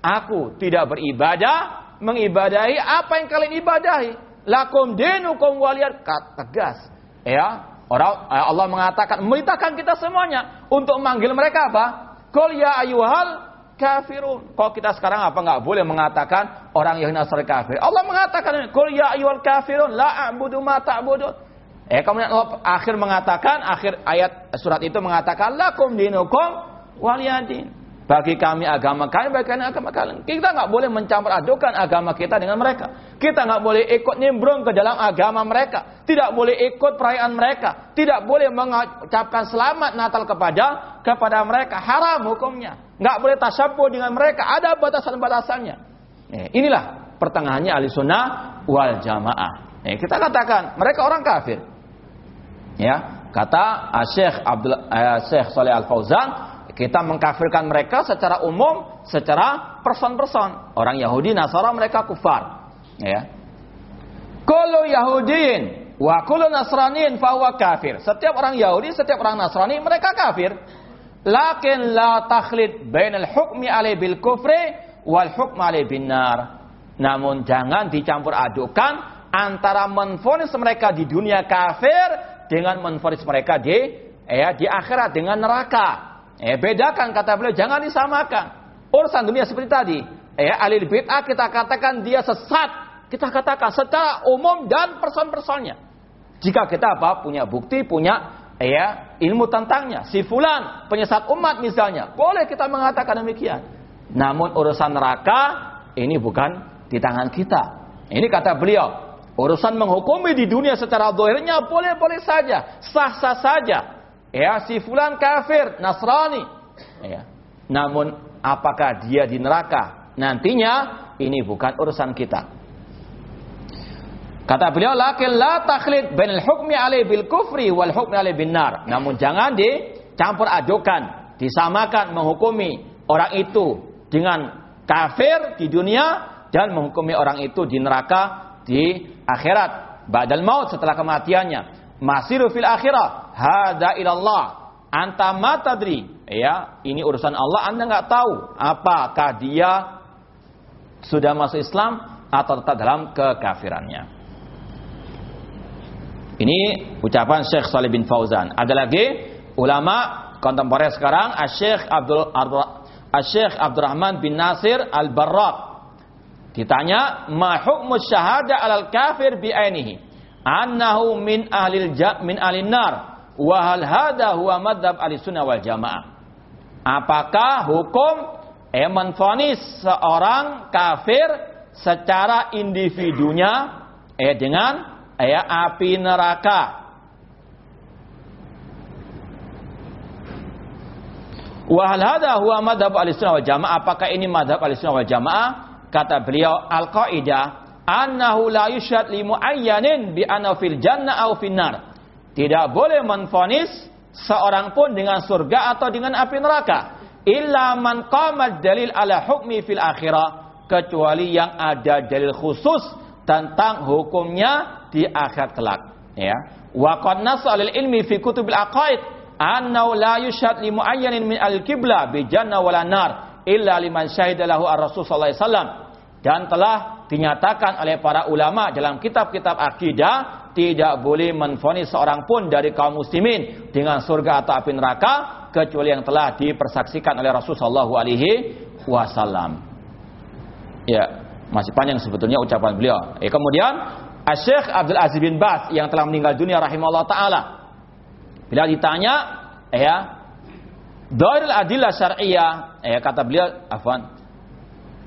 Aku tidak beribadah mengibadahi apa yang kalian ibadahi. Lakum dinukum waliyat tegas. Ya, orang eh, Allah mengatakan memerintahkan kita semuanya untuk memanggil mereka apa? Qul ya ayyuhal kafirun. Kok kita sekarang apa nggak boleh mengatakan orang Yahudi Nasrani kafir? Allah mengatakan, "Qul ya ayyuhal kafirun la a'budu ma ta'budun." Eh kemudian Allah akhir mengatakan akhir ayat surat itu mengatakan lakum dinukum waliyadin. Bagi kami agama kami, bagi kalian agama kalian. Kita nggak boleh mencampur adukan agama kita dengan mereka. Kita nggak boleh ikut nimbrung ke dalam agama mereka. Tidak boleh ikut perayaan mereka. Tidak boleh mengucapkan selamat Natal kepada kepada mereka. Haram hukumnya. Nggak boleh tasyabuh dengan mereka. Ada batasan-batasannya. inilah pertengahannya ahli sunnah wal jamaah. kita katakan mereka orang kafir. Ya, kata Syekh Abdul uh, Syekh Saleh Al Fauzan kita mengkafirkan mereka secara umum, secara person-person. Orang Yahudi, Nasara mereka kufar. Ya. Kalau Yahudin wa kullu Nasranin fahuwa kafir. Setiap orang Yahudi, setiap orang Nasrani mereka kafir. Lakin la takhlid bainal hukmi alai bil kufri wal hukmi alai bin nar. Namun jangan dicampur adukan antara menfonis mereka di dunia kafir dengan menfonis mereka di ya di akhirat dengan neraka. Eh, bedakan kata beliau, jangan disamakan. Urusan dunia seperti tadi. Eh, alil bid'ah kita katakan dia sesat. Kita katakan secara umum dan person-personnya. Jika kita apa? Punya bukti, punya ya ilmu tentangnya. Si fulan penyesat umat misalnya, boleh kita mengatakan demikian. Namun urusan neraka ini bukan di tangan kita. Ini kata beliau, urusan menghukumi di dunia secara dohirnya boleh-boleh saja, sah-sah saja. Ya, si fulan kafir, Nasrani. Ya. Namun apakah dia di neraka nantinya ini bukan urusan kita. Kata beliau, "Lakin la takhlid bainal hukmi alai bil kufri wal hukmi alai bin nar." Namun jangan dicampur adukan, disamakan menghukumi orang itu dengan kafir di dunia dan menghukumi orang itu di neraka di akhirat, badal maut setelah kematiannya masiru fil akhirah. Hada ilallah. Anta matadri ya ini urusan Allah. Anda nggak tahu apakah dia sudah masuk Islam atau tetap dalam kekafirannya. Ini ucapan Syekh Salih bin Fauzan. Ada lagi ulama kontemporer sekarang Syekh Abdul Syekh Abdurrahman bin Nasir Al-Barraq. Ditanya ma syahada alal kafir bi ainihi annahu min ahlil min alin nar. Wa hal hadha huwa madhab sunnah wal jamaah. Apakah hukum eh menfonis seorang kafir secara individunya eh dengan eh api neraka? Wa hal hadha huwa madhab sunnah wal jamaah. Apakah ini madhab sunnah wal jamaah? Kata beliau al-qaidah annahu la yushad li muayyanin bi anna fil jannah aw finnar. Tidak boleh menfonis seorang pun dengan surga atau dengan api neraka. Illa man qama dalil ala hukmi fil akhirah. Kecuali yang ada dalil khusus tentang hukumnya di akhirat kelak. Ya. Wa qad nasal ilmi fi kutubil aqaid annahu la yushad li muayyanin min al qibla bi jannah wala nar illa liman syahida lahu ar-rasul sallallahu alaihi wasallam dan telah dinyatakan oleh para ulama dalam kitab-kitab akidah tidak boleh menfonis seorang pun dari kaum muslimin dengan surga atau api neraka kecuali yang telah dipersaksikan oleh Rasulullah alaihi wasallam. Ya, masih panjang sebetulnya ucapan beliau. Ya, kemudian Syekh Abdul Aziz bin Bas yang telah meninggal dunia rahimahullah taala. Bila ditanya, ya, Dairul Adillah Syar'iyyah, ya kata beliau, afwan,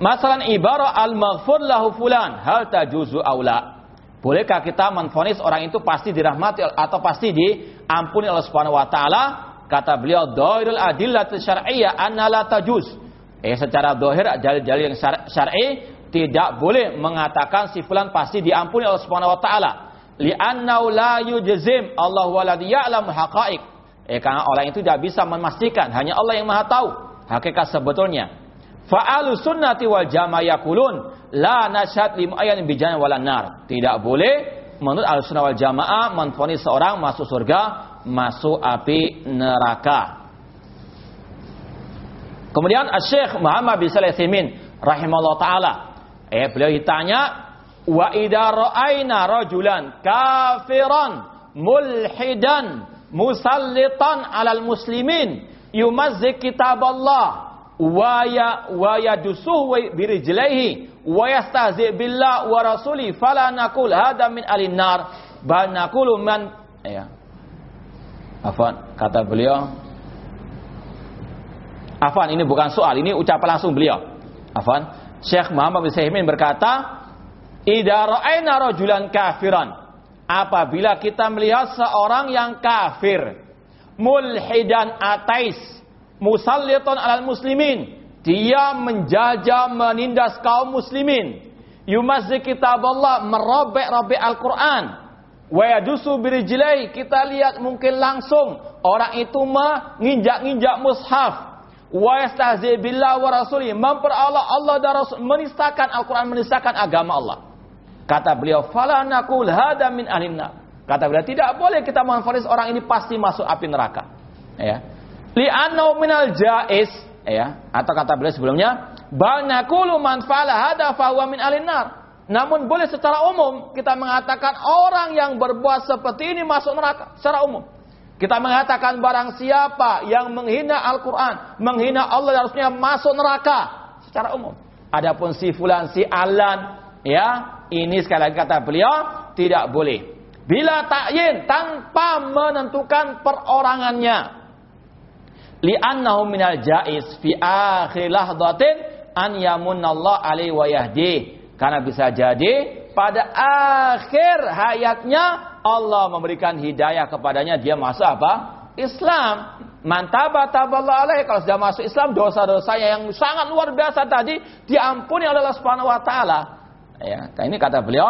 Masalan ibarat al-maghfur lahu fulan hal tajuzu aula. Bolehkah kita menfonis orang itu pasti dirahmati atau pasti diampuni Allah Subhanahu wa taala? Kata beliau, "Dhairul adillah syar'iyyah anna la tajuz." Eh secara dohir dalil-dalil yang syar'i tidak boleh mengatakan si fulan pasti diampuni Allah Subhanahu wa taala. Li'annahu la yujzim Allah waladi ya'lam haqa'iq. Eh karena orang itu tidak bisa memastikan, hanya Allah yang Maha tahu hakikat sebetulnya. Fa'alu sunnati wal jamaah yakulun la nasyad li muayyan bijan wal nar. Tidak boleh menurut al sunnah wal jamaah menfonis seorang masuk surga, masuk api neraka. Kemudian Syekh Muhammad bin Saleh Simin rahimahullah taala eh beliau ditanya wa idza ra'aina rajulan kafiran mulhidan musallitan alal muslimin yumazzik kitab Allah waya waya dusuh birijlaihi wa yastahzi billah wa rasuli fala naqul hada min alin nar bal naqulu man ya apa kata beliau Afan, ini bukan soal, ini ucapan langsung beliau. Afan, Syekh Muhammad bin Saimin berkata, "Idza ra'ayna rajulan kafiran." Apabila kita melihat seorang yang kafir, mulhidan atais, musalliton alal muslimin, dia menjajah menindas kaum muslimin, yumazzi kitab Allah, merobek-robek Al-Quran, wa yadusu birijlai, kita lihat mungkin langsung orang itu menginjak-injak mushaf, wa yastahzi billah wa rasuli, memperalah Allah dan Rasul, menistakan Al-Quran, menistakan agama Allah. Kata beliau, fala naqul hada min alinna. Kata beliau, tidak boleh kita menfonis orang ini pasti masuk api neraka. Ya. Li'annau minal jais, ya atau kata beliau sebelumnya banakulu man fa'ala hada fahuwa min alinar namun boleh secara umum kita mengatakan orang yang berbuat seperti ini masuk neraka secara umum kita mengatakan barang siapa yang menghina Al-Quran, menghina Allah dan Rasulnya masuk neraka secara umum. Adapun si fulan, si alan, ya ini sekali lagi kata beliau tidak boleh. Bila takyin tanpa menentukan perorangannya li'annahu minal jais fi akhir lahdatin an yamunallah alaihi wa yahdi. Karena bisa jadi pada akhir hayatnya Allah memberikan hidayah kepadanya dia masuk apa? Islam. Mantaba taballah alaih kalau sudah masuk Islam dosa-dosanya yang sangat luar biasa tadi diampuni oleh Allah Subhanahu wa taala. Ya, nah ini kata beliau,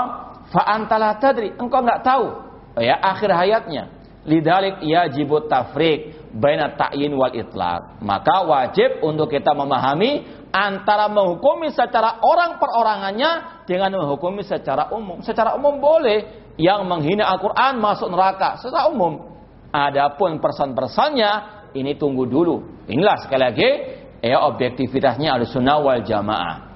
fa antala tadri, engkau enggak tahu ya akhir hayatnya. Lidalik yajibut tafriq baina ta'yin wal itlaq. Maka wajib untuk kita memahami antara menghukumi secara orang perorangannya dengan menghukumi secara umum. Secara umum boleh yang menghina Al-Qur'an masuk neraka secara umum. Adapun persen-persennya ini tunggu dulu. Inilah sekali lagi ya objektivitasnya Ahlussunnah wal Jamaah.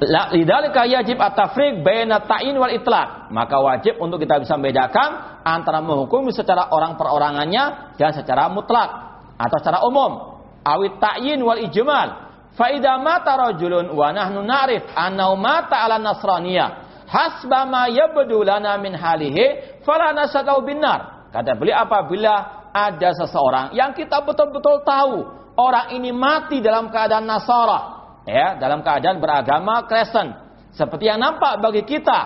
Lidalika yajib at-tafriq baina ta'in wal itlaq. Maka wajib untuk kita bisa membedakan antara menghukumi secara orang perorangannya dan secara mutlak atau secara umum. Awit ta'yin wal ijmal. Fa mata rajulun wa nahnu na'rif annahu mata ala nasraniyah hasba ma yabdu lana min halihi fala nasatau binar. Kata beliau apabila ada seseorang yang kita betul-betul tahu orang ini mati dalam keadaan nasara ya dalam keadaan beragama Kristen. Seperti yang nampak bagi kita.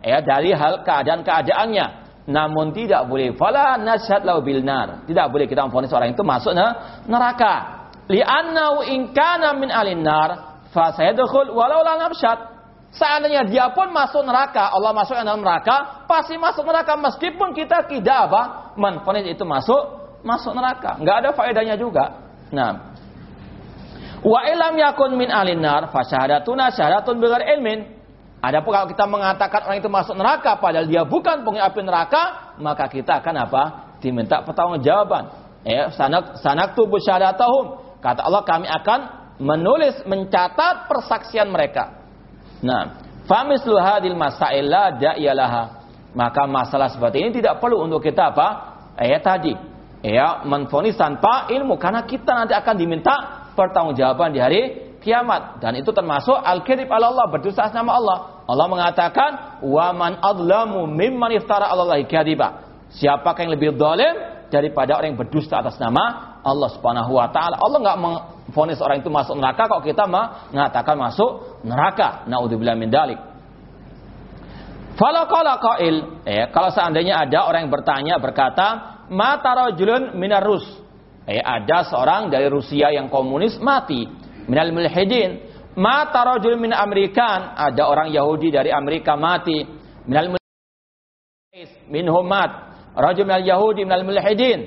Ya dari hal keadaan-keadaannya. Namun tidak boleh. Fala nasyhad lahu bil nar. Tidak boleh kita memfonis orang itu masuk neraka. Li'annahu in kana min alin nar fa sayadkhul walau la nabsyad Seandainya dia pun masuk neraka, Allah masuk dalam neraka, pasti masuk neraka. Meskipun kita tidak apa menfonis itu masuk masuk neraka. Enggak ada faedahnya juga. Nah, Wa ilam yakun min alinar fa syahadatuna syahadatun bighar ilmin. Adapun kalau kita mengatakan orang itu masuk neraka padahal dia bukan penghuni api neraka, maka kita akan apa? Diminta pertanggungjawaban. Ya, sanak sanak tubuh syahadatahum. Kata Allah kami akan menulis mencatat persaksian mereka. Nah, famislu hadil masail la da'iyalaha. Maka masalah seperti ini tidak perlu untuk kita apa? Ya tadi, ya menfonis tanpa ilmu karena kita nanti akan diminta pertanggungjawaban di hari kiamat dan itu termasuk al-kadzib ala Allah berdosa nama Allah. Allah mengatakan wa man adlamu mimman iftara 'ala Allahi kadziba. Siapakah yang lebih zalim daripada orang yang berdusta atas nama Allah Subhanahu wa taala. Allah enggak memfonis orang itu masuk neraka kok kita mengatakan masuk neraka. Naudzubillah min dalik. Kalau qala qail, eh, kalau seandainya ada orang yang bertanya berkata, "Mata rajulun minar rus?" Eh, ada seorang dari Rusia yang komunis mati. Minal mulhidin. Mata rajul min Amerikan. Ada orang Yahudi dari Amerika mati. Minal mulhidin. Minhum mat. Rajul minal Yahudi minal mulhidin.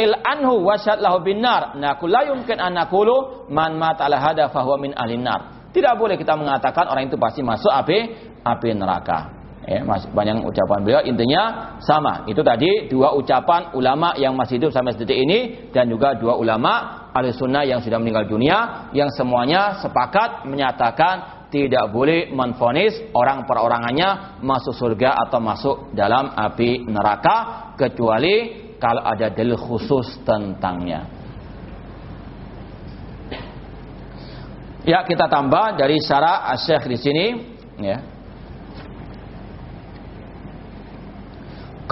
il anhu wasyad lahu binar. Naku la yumkin an nakulu man mat ala hada fahuwa min alinar. Tidak boleh kita mengatakan orang itu pasti masuk api api neraka. Ya, masih banyak ucapan beliau intinya sama. Itu tadi dua ucapan ulama yang masih hidup sampai detik ini dan juga dua ulama ahli sunnah yang sudah meninggal dunia yang semuanya sepakat menyatakan tidak boleh menfonis orang perorangannya masuk surga atau masuk dalam api neraka kecuali kalau ada dalil khusus tentangnya. Ya kita tambah dari syara Syekh di sini ya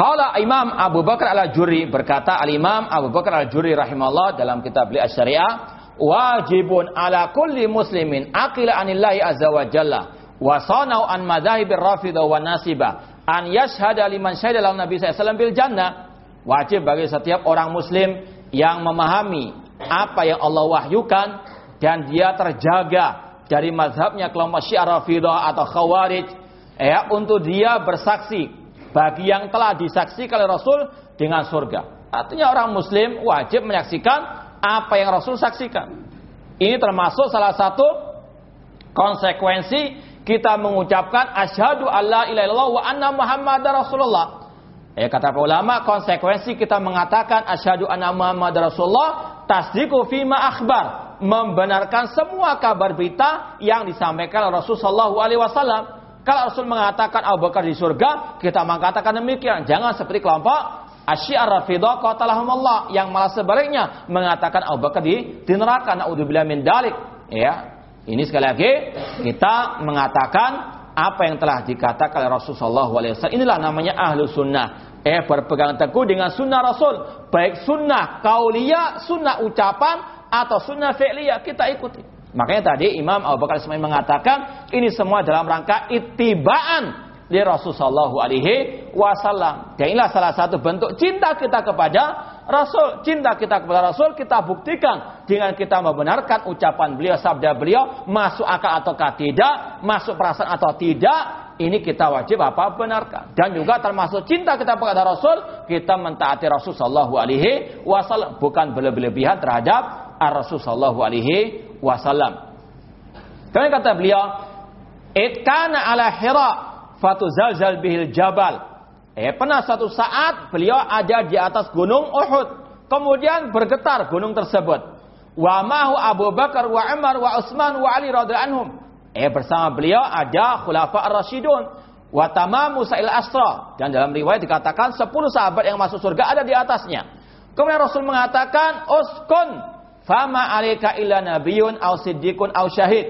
Kalau Imam Abu Bakar al-Juri berkata al-Imam Abu Bakar al-Juri rahimahullah dalam kitab beliau syariah wajibun ala kulli muslimin aqila anillahi azza wa jalla wa sanau an madzahibir rafidah wa nasiba an yashhada liman syahida lahu nabi sallallahu bil jannah. Wajib bagi setiap orang muslim yang memahami apa yang Allah wahyukan dan dia terjaga dari mazhabnya kelompok Syiah Rafidah atau Khawarij ya untuk dia bersaksi bagi yang telah disaksikan oleh Rasul dengan surga. Artinya orang muslim wajib menyaksikan apa yang Rasul saksikan. Ini termasuk salah satu konsekuensi kita mengucapkan asyhadu alla ilaha illallah wa anna muhammadar rasulullah. Ya kata para ulama konsekuensi kita mengatakan asyhadu anna muhammadar rasulullah tasdiqu fima akhbar membenarkan semua kabar berita yang disampaikan Rasul sallallahu alaihi wasallam. Kalau Rasul mengatakan Abu Bakar di surga, kita mengatakan demikian. Jangan seperti kelompok Asy'ar Rafidah qatalahumullah yang malah sebaliknya mengatakan Abu Bakar di, di neraka. Naudzubillah min dalik. Ya. Ini sekali lagi kita mengatakan apa yang telah dikatakan oleh Rasulullah SAW. Inilah namanya ahlu sunnah. Eh berpegang teguh dengan sunnah Rasul. Baik sunnah kaulia, sunnah ucapan, atau sunnah fi'liyah kita ikuti. Makanya tadi Imam Abu Bakar Ismail mengatakan ini semua dalam rangka itibaan di Rasulullah alaihi wasallam. Dan inilah salah satu bentuk cinta kita kepada Rasul. Cinta kita kepada Rasul kita buktikan dengan kita membenarkan ucapan beliau, sabda beliau, masuk akal atau tidak, masuk perasaan atau tidak, ini kita wajib apa benarkan. Dan juga termasuk cinta kita kepada Rasul, kita mentaati Rasul sallallahu alaihi wasallam, bukan berlebihan terhadap Ar-Rasul sallallahu alaihi wasallam. Kemudian kata beliau, "Itkana ala Hira fatuzalzal bihil jabal." Eh, pernah satu saat beliau ada di atas gunung Uhud. Kemudian bergetar gunung tersebut. Wa mahu Abu Bakar wa Umar wa Utsman wa Ali radhiyallahu anhum. Eh bersama beliau ada khulafa ar-rasyidun wa tamamu sa'il asra dan dalam riwayat dikatakan 10 sahabat yang masuk surga ada di atasnya. Kemudian Rasul mengatakan uskun Fama alika illa nabiyun au siddiqun au syahid.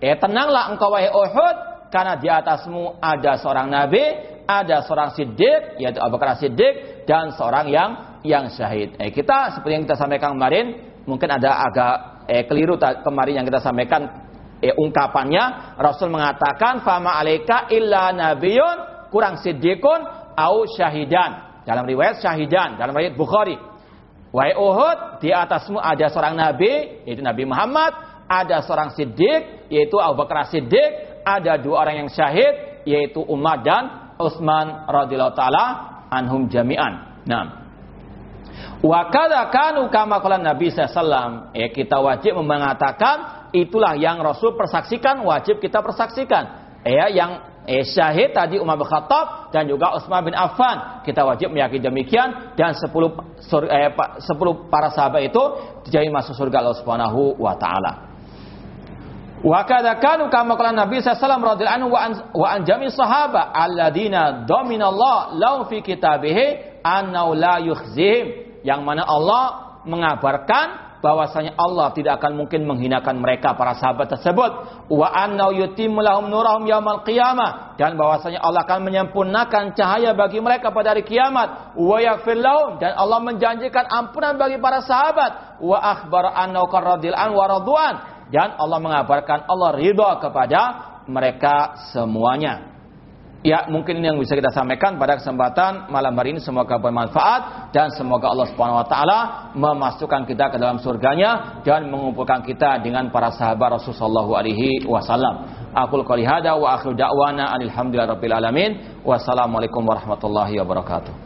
Eh tenanglah engkau wahai Uhud karena di atasmu ada seorang nabi, ada seorang siddiq yaitu Abu Bakar Siddiq dan seorang yang yang syahid. Eh kita seperti yang kita sampaikan kemarin, mungkin ada agak eh keliru kemarin yang kita sampaikan eh, ungkapannya Rasul mengatakan fama alika illa nabiyun kurang siddiqun au syahidan. Dalam riwayat syahidan, dalam riwayat Bukhari. Wahai Uhud, di atasmu ada seorang nabi, yaitu Nabi Muhammad, ada seorang siddiq, yaitu Abu Bakar Siddiq, ada dua orang yang syahid, yaitu Umar dan Utsman radhiyallahu taala anhum jami'an. Nah, Wa kanu kama qala Nabi sallallahu ya kita wajib mengatakan itulah yang Rasul persaksikan wajib kita persaksikan. Ya yang eh, syahid tadi Umar bin Khattab dan juga Utsman bin Affan. Kita wajib meyakini demikian dan 10 eh, 10 para sahabat itu dijadikan masuk surga Allah Subhanahu wa taala. Wa kadza kanu kama qala Nabi sallallahu alaihi wasallam wa an jami sahaba alladziina dominallah lahum fi kitabihi annahu la yukhzihim yang mana Allah mengabarkan bahwasanya Allah tidak akan mungkin menghinakan mereka para sahabat tersebut. Wa yutimmu lahum nurahum yaumal qiyamah. Dan bahwasanya Allah akan menyempurnakan cahaya bagi mereka pada hari kiamat. Wa yaghfir lahum. Dan Allah menjanjikan ampunan bagi para sahabat. Wa akhbar qarradil an wa dan Allah mengabarkan Allah ridha kepada mereka semuanya Ya, mungkin yang bisa kita sampaikan pada kesempatan malam hari ini semoga bermanfaat dan semoga Allah Subhanahu wa taala memasukkan kita ke dalam surganya dan mengumpulkan kita dengan para sahabat Rasulullah alaihi wasallam. Aku qouli hada wa akhiru da'wana alhamdulillahirabbil alamin. Wassalamualaikum warahmatullahi wabarakatuh.